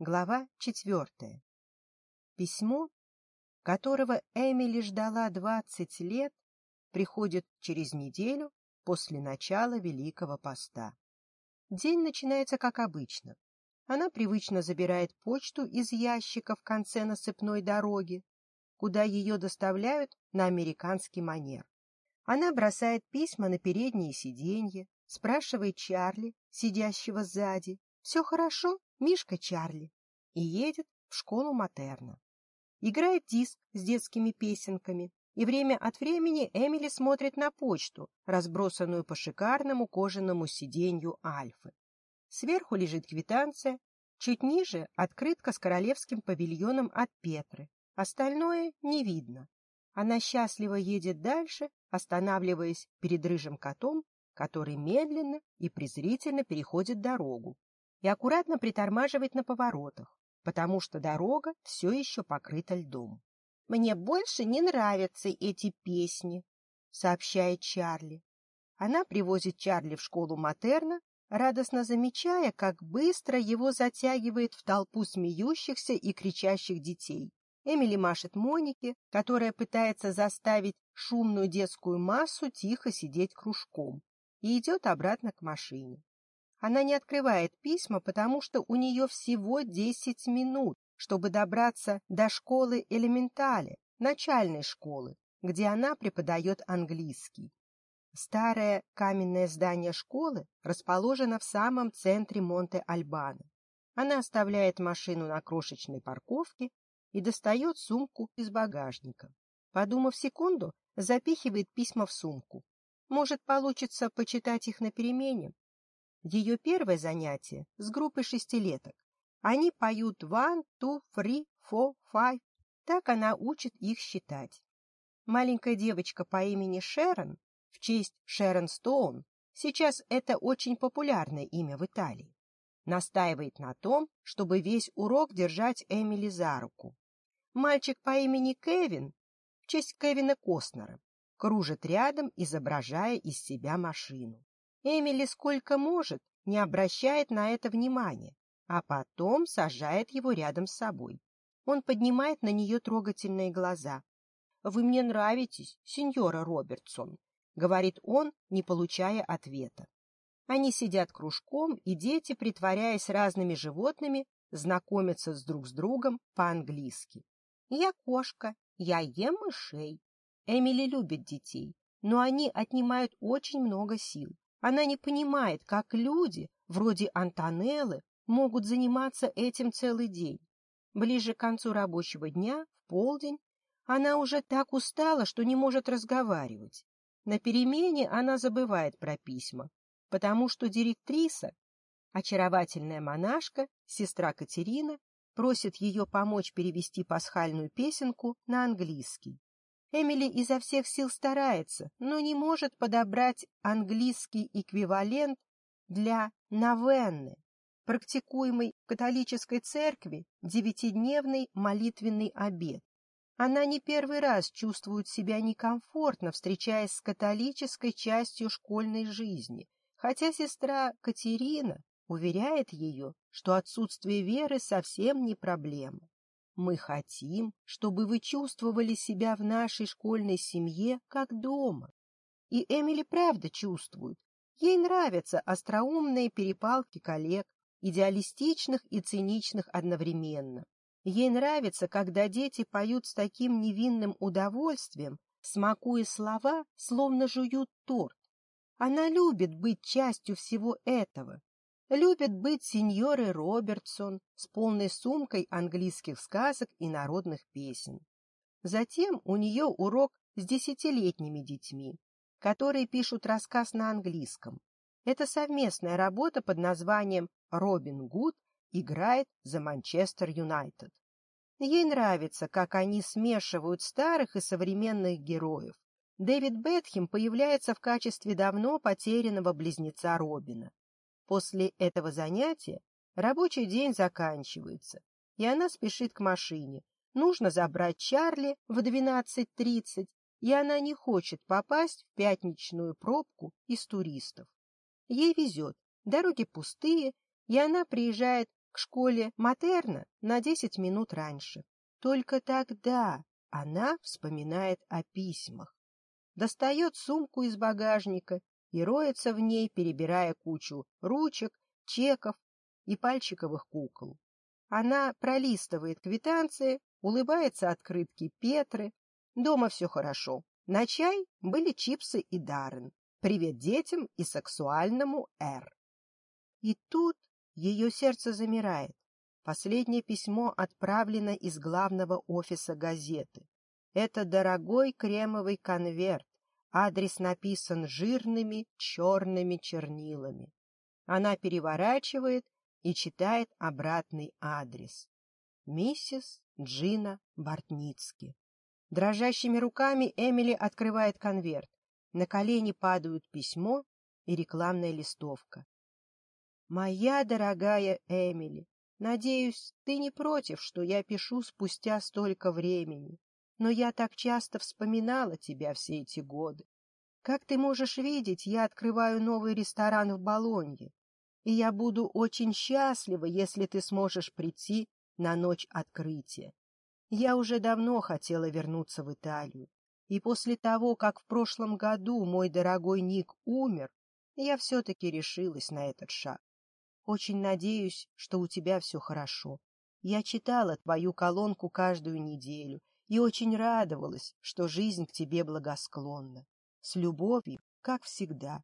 Глава четвертая. Письмо, которого Эмили ждала двадцать лет, приходит через неделю после начала Великого Поста. День начинается как обычно. Она привычно забирает почту из ящика в конце насыпной дороги, куда ее доставляют на американский манер. Она бросает письма на переднее сиденье, спрашивает Чарли, сидящего сзади, «Все хорошо?» Мишка Чарли и едет в школу Матерна. Играет диск с детскими песенками, и время от времени Эмили смотрит на почту, разбросанную по шикарному кожаному сиденью Альфы. Сверху лежит квитанция, чуть ниже — открытка с королевским павильоном от Петры. Остальное не видно. Она счастливо едет дальше, останавливаясь перед рыжим котом, который медленно и презрительно переходит дорогу, и аккуратно притормаживать на поворотах, потому что дорога все еще покрыта льдом. «Мне больше не нравятся эти песни», — сообщает Чарли. Она привозит Чарли в школу Матерна, радостно замечая, как быстро его затягивает в толпу смеющихся и кричащих детей. Эмили машет Монике, которая пытается заставить шумную детскую массу тихо сидеть кружком, и идет обратно к машине. Она не открывает письма, потому что у нее всего 10 минут, чтобы добраться до школы элементали, начальной школы, где она преподает английский. Старое каменное здание школы расположено в самом центре Монте-Альбана. Она оставляет машину на крошечной парковке и достает сумку из багажника. Подумав секунду, запихивает письма в сумку. Может, получится почитать их на перемене, ее первое занятие с группой шестилеток. Они поют «one, two, three, four, five». Так она учит их считать. Маленькая девочка по имени Шерон, в честь Шерон Стоун, сейчас это очень популярное имя в Италии, настаивает на том, чтобы весь урок держать Эмили за руку. Мальчик по имени Кевин, в честь Кевина Костнера, кружит рядом, изображая из себя машину. Эмили сколько может, не обращает на это внимания, а потом сажает его рядом с собой. Он поднимает на нее трогательные глаза. «Вы мне нравитесь, сеньора Робертсон», — говорит он, не получая ответа. Они сидят кружком, и дети, притворяясь разными животными, знакомятся с друг с другом по-английски. «Я кошка, я ем мышей». Эмили любит детей, но они отнимают очень много сил. Она не понимает, как люди, вроде Антонеллы, могут заниматься этим целый день. Ближе к концу рабочего дня, в полдень, она уже так устала, что не может разговаривать. На перемене она забывает про письма, потому что директриса, очаровательная монашка, сестра Катерина, просит ее помочь перевести пасхальную песенку на английский. Эмили изо всех сил старается, но не может подобрать английский эквивалент для новенны, практикуемой в католической церкви девятидневный молитвенный обед. Она не первый раз чувствует себя некомфортно, встречаясь с католической частью школьной жизни, хотя сестра Катерина уверяет ее, что отсутствие веры совсем не проблема. Мы хотим, чтобы вы чувствовали себя в нашей школьной семье как дома. И Эмили правда чувствует. Ей нравятся остроумные перепалки коллег, идеалистичных и циничных одновременно. Ей нравится, когда дети поют с таким невинным удовольствием, смакуя слова, словно жуют торт. Она любит быть частью всего этого, Любят быть сеньоры Робертсон с полной сумкой английских сказок и народных песен. Затем у нее урок с десятилетними детьми, которые пишут рассказ на английском. Это совместная работа под названием «Робин Гуд играет за Манчестер Юнайтед». Ей нравится, как они смешивают старых и современных героев. Дэвид Бетхем появляется в качестве давно потерянного близнеца Робина. После этого занятия рабочий день заканчивается, и она спешит к машине. Нужно забрать Чарли в 12.30, и она не хочет попасть в пятничную пробку из туристов. Ей везет, дороги пустые, и она приезжает к школе Матерна на 10 минут раньше. Только тогда она вспоминает о письмах, достает сумку из багажника и роется в ней, перебирая кучу ручек, чеков и пальчиковых кукол. Она пролистывает квитанции, улыбается открытки Петры. Дома все хорошо. На чай были чипсы и Даррен. Привет детям и сексуальному Р. И тут ее сердце замирает. Последнее письмо отправлено из главного офиса газеты. Это дорогой кремовый конверт. Адрес написан жирными черными чернилами. Она переворачивает и читает обратный адрес. Миссис Джина Бортницки. Дрожащими руками Эмили открывает конверт. На колени падают письмо и рекламная листовка. «Моя дорогая Эмили, надеюсь, ты не против, что я пишу спустя столько времени. Но я так часто вспоминала тебя все эти годы. Как ты можешь видеть, я открываю новый ресторан в Болонье, и я буду очень счастлива, если ты сможешь прийти на ночь открытия. Я уже давно хотела вернуться в Италию, и после того, как в прошлом году мой дорогой Ник умер, я все-таки решилась на этот шаг. Очень надеюсь, что у тебя все хорошо. Я читала твою колонку каждую неделю и очень радовалась, что жизнь к тебе благосклонна. С любовью, как всегда.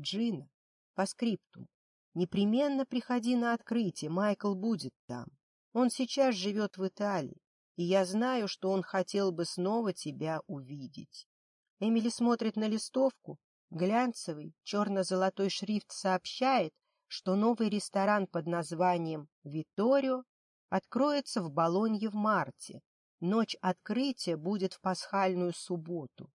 Джина, по скрипту. Непременно приходи на открытие, Майкл будет там. Он сейчас живет в Италии, и я знаю, что он хотел бы снова тебя увидеть. Эмили смотрит на листовку. Глянцевый, черно-золотой шрифт сообщает, что новый ресторан под названием «Виторио» откроется в Болонье в марте, Ночь открытия будет в пасхальную субботу.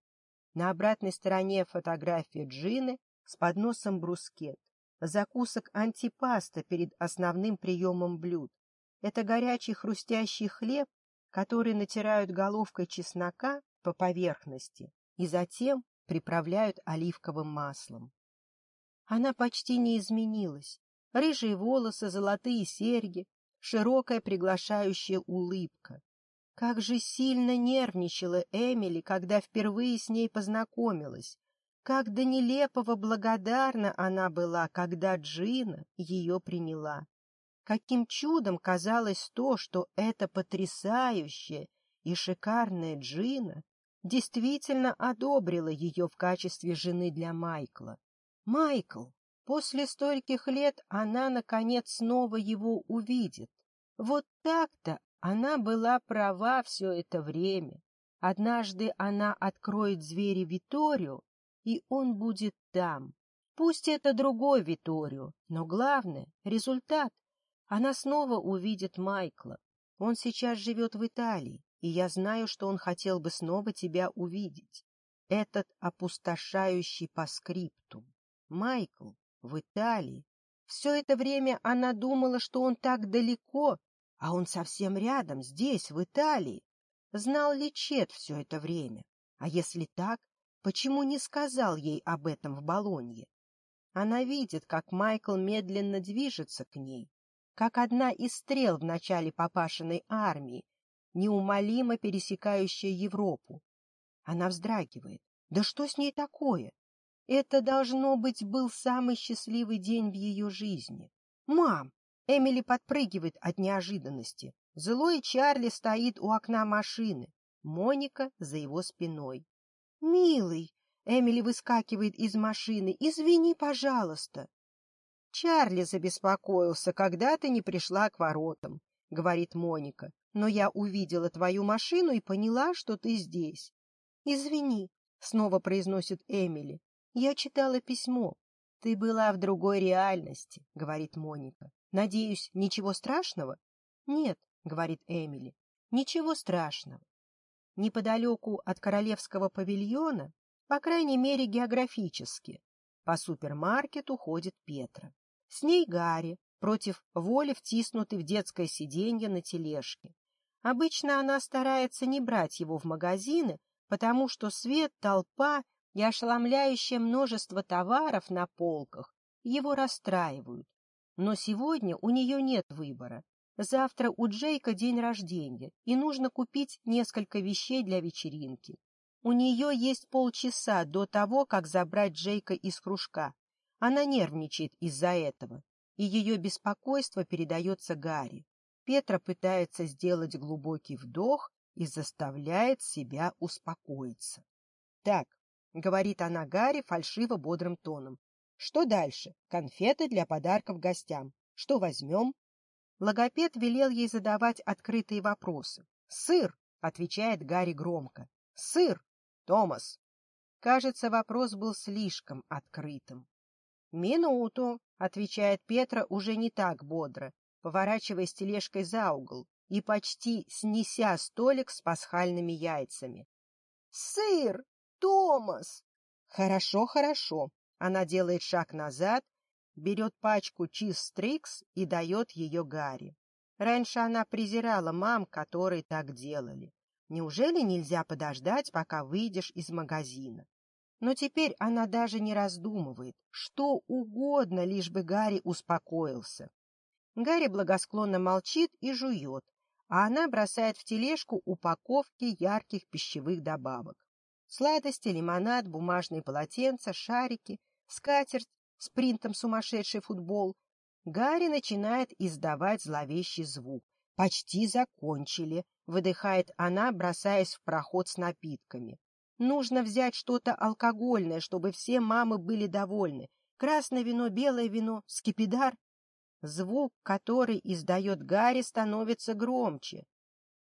На обратной стороне фотография Джины с подносом брускет. Закусок антипаста перед основным приемом блюд. Это горячий хрустящий хлеб, который натирают головкой чеснока по поверхности и затем приправляют оливковым маслом. Она почти не изменилась. Рыжие волосы, золотые серьги, широкая приглашающая улыбка. Как же сильно нервничала Эмили, когда впервые с ней познакомилась. Как до нелепого благодарна она была, когда Джина ее приняла. Каким чудом казалось то, что эта потрясающая и шикарная Джина действительно одобрила ее в качестве жены для Майкла. Майкл! После стольких лет она, наконец, снова его увидит. Вот так-то она была права все это время. Однажды она откроет звери Виторию, и он будет там. Пусть это другой Виторию, но главное — результат. Она снова увидит Майкла. Он сейчас живет в Италии, и я знаю, что он хотел бы снова тебя увидеть. Этот опустошающий по скрипту. Майкл в Италии. Все это время она думала, что он так далеко, а он совсем рядом, здесь, в Италии. Знал ли Чет все это время? А если так, почему не сказал ей об этом в Болонье? Она видит, как Майкл медленно движется к ней, как одна из стрел в начале папашиной армии, неумолимо пересекающая Европу. Она вздрагивает. Да что с ней такое? Это, должно быть, был самый счастливый день в ее жизни. «Мам, Эмили подпрыгивает от неожиданности. Злой Чарли стоит у окна машины. Моника за его спиной. «Милый!» — Эмили выскакивает из машины. «Извини, пожалуйста!» «Чарли забеспокоился, когда ты не пришла к воротам», — говорит Моника. «Но я увидела твою машину и поняла, что ты здесь». «Извини», — снова произносит Эмили. «Я читала письмо». «Ты была в другой реальности», — говорит Моника. Надеюсь, ничего страшного? Нет, говорит Эмили, ничего страшного. Неподалеку от королевского павильона, по крайней мере географически, по супермаркету ходит Петра. С ней Гарри, против воли втиснутый в детское сиденье на тележке. Обычно она старается не брать его в магазины, потому что свет, толпа и ошеломляющее множество товаров на полках его расстраивают. Но сегодня у нее нет выбора. Завтра у Джейка день рождения, и нужно купить несколько вещей для вечеринки. У нее есть полчаса до того, как забрать Джейка из кружка. Она нервничает из-за этого, и ее беспокойство передается Гарри. Петра пытается сделать глубокий вдох и заставляет себя успокоиться. — Так, — говорит она Гарри фальшиво бодрым тоном, что дальше? Конфеты для подарков гостям. Что возьмем? Логопед велел ей задавать открытые вопросы. «Сыр!» — отвечает Гарри громко. «Сыр!» «Томас!» Кажется, вопрос был слишком открытым. «Минуту!» — отвечает Петра уже не так бодро, поворачиваясь тележкой за угол и почти снеся столик с пасхальными яйцами. «Сыр! Томас!» «Хорошо, хорошо!» Она делает шаг назад, берет пачку чиз-стрикс и дает ее Гарри. Раньше она презирала мам, которые так делали. Неужели нельзя подождать, пока выйдешь из магазина? Но теперь она даже не раздумывает. Что угодно, лишь бы Гарри успокоился. Гарри благосклонно молчит и жует, а она бросает в тележку упаковки ярких пищевых добавок. Сладости, лимонад, бумажные полотенца, шарики — скатерть спринтом сумасшедший футбол, Гарри начинает издавать зловещий звук. «Почти закончили», — выдыхает она, бросаясь в проход с напитками. «Нужно взять что-то алкогольное, чтобы все мамы были довольны. Красное вино, белое вино, скипидар». Звук, который издает Гарри, становится громче.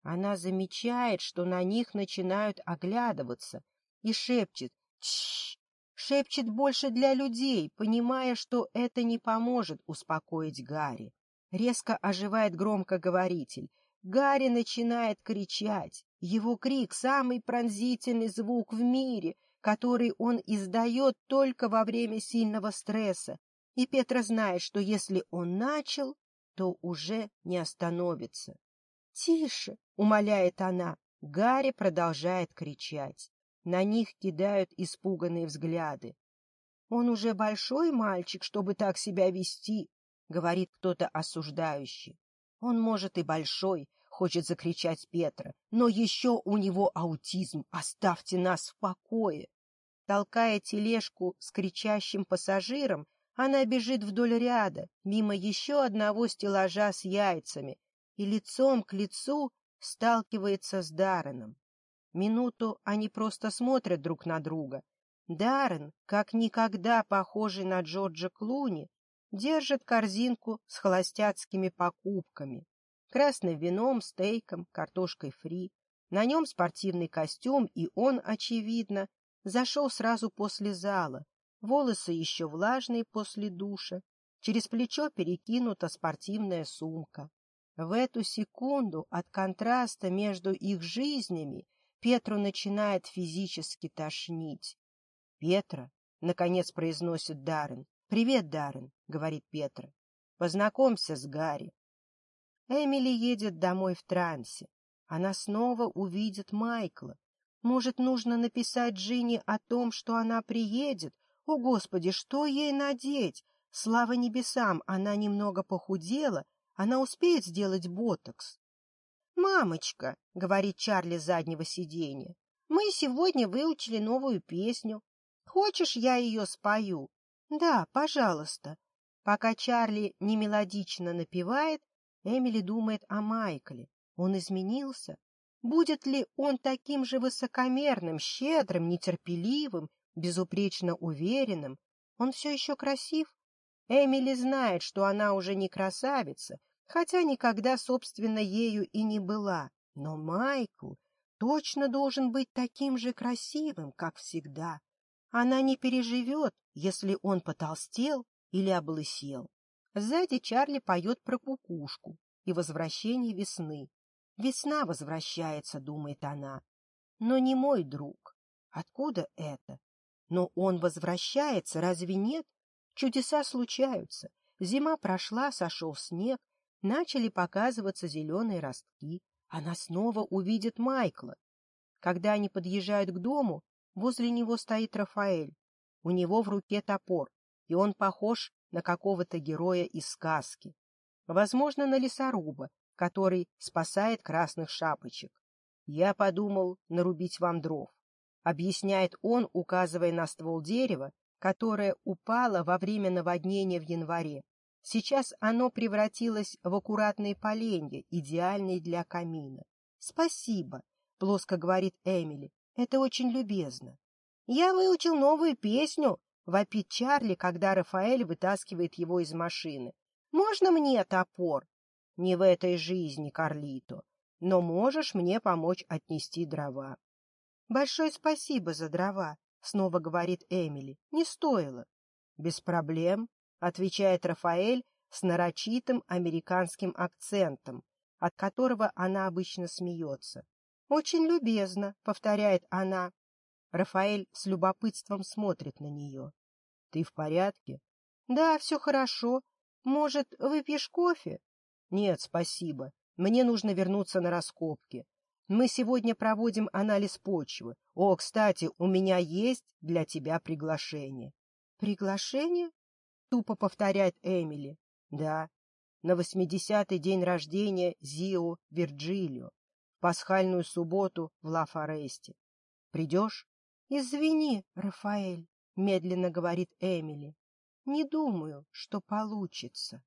Она замечает, что на них начинают оглядываться, и шепчет «Тш! шепчет больше для людей, понимая, что это не поможет успокоить Гарри. Резко оживает громкоговоритель. Гарри начинает кричать. Его крик — самый пронзительный звук в мире, который он издает только во время сильного стресса. И Петра знает, что если он начал, то уже не остановится. «Тише!» — умоляет она. Гарри продолжает кричать на них кидают испуганные взгляды. «Он уже большой мальчик, чтобы так себя вести», — говорит кто-то осуждающий. «Он, может, и большой», — хочет закричать Петра, «но еще у него аутизм, оставьте нас в покое». Толкая тележку с кричащим пассажиром, она бежит вдоль ряда, мимо еще одного стеллажа с яйцами, и лицом к лицу сталкивается с Дарреном. Минуту они просто смотрят друг на друга. Даррен, как никогда похожий на Джорджа Клуни, держит корзинку с холостяцкими покупками. Красным вином, стейком, картошкой фри. На нем спортивный костюм, и он, очевидно, зашел сразу после зала. Волосы еще влажные после душа. Через плечо перекинута спортивная сумка. В эту секунду от контраста между их жизнями Петру начинает физически тошнить. «Петра?» — наконец произносит Даррен. «Привет, Даррен», — говорит Петра. «Познакомься с Гарри». Эмили едет домой в трансе. Она снова увидит Майкла. Может, нужно написать Джинни о том, что она приедет? О, Господи, что ей надеть? Слава небесам, она немного похудела. Она успеет сделать ботокс? «Мамочка», — говорит Чарли с заднего сиденья, — «мы сегодня выучили новую песню. Хочешь, я ее спою?» «Да, пожалуйста». Пока Чарли немелодично напевает, Эмили думает о Майкле. Он изменился. Будет ли он таким же высокомерным, щедрым, нетерпеливым, безупречно уверенным? Он все еще красив? Эмили знает, что она уже не красавица, хотя никогда, собственно, ею и не была. Но Майкл точно должен быть таким же красивым, как всегда. Она не переживет, если он потолстел или облысел. Сзади Чарли поет про кукушку и возвращение весны. Весна возвращается, думает она. Но не мой друг. Откуда это? Но он возвращается, разве нет? Чудеса случаются. Зима прошла, сошел снег, начали показываться зеленые ростки. Она снова увидит Майкла. Когда они подъезжают к дому, возле него стоит Рафаэль. У него в руке топор, и он похож на какого-то героя из сказки. Возможно, на лесоруба, который спасает красных шапочек. Я подумал нарубить вам дров, — объясняет он, указывая на ствол дерева, которое упало во время наводнения в январе. Сейчас оно превратилось в аккуратные поленья, идеальные для камина. «Спасибо», — плоско говорит Эмили, — «это очень любезно». «Я выучил новую песню», — вопит Чарли, когда Рафаэль вытаскивает его из машины. «Можно мне топор?» «Не в этой жизни, Карлито, но можешь мне помочь отнести дрова». «Большое спасибо за дрова», — снова говорит Эмили. «Не стоило». «Без проблем», — отвечает Рафаэль с нарочитым американским акцентом, от которого она обычно смеется. «Очень любезно», — повторяет она. Рафаэль с любопытством смотрит на нее. «Ты в порядке?» «Да, все хорошо. Может, выпьешь кофе?» «Нет, спасибо. Мне нужно вернуться на раскопки. Мы сегодня проводим анализ почвы. О, кстати, у меня есть для тебя приглашение». «Приглашение? тупо повторяет Эмили. Да, на восьмидесятый день рождения Зио Вирджилио, пасхальную субботу в Ла-Форесте. Придешь? — Извини, Рафаэль, — медленно говорит Эмили. — Не думаю, что получится.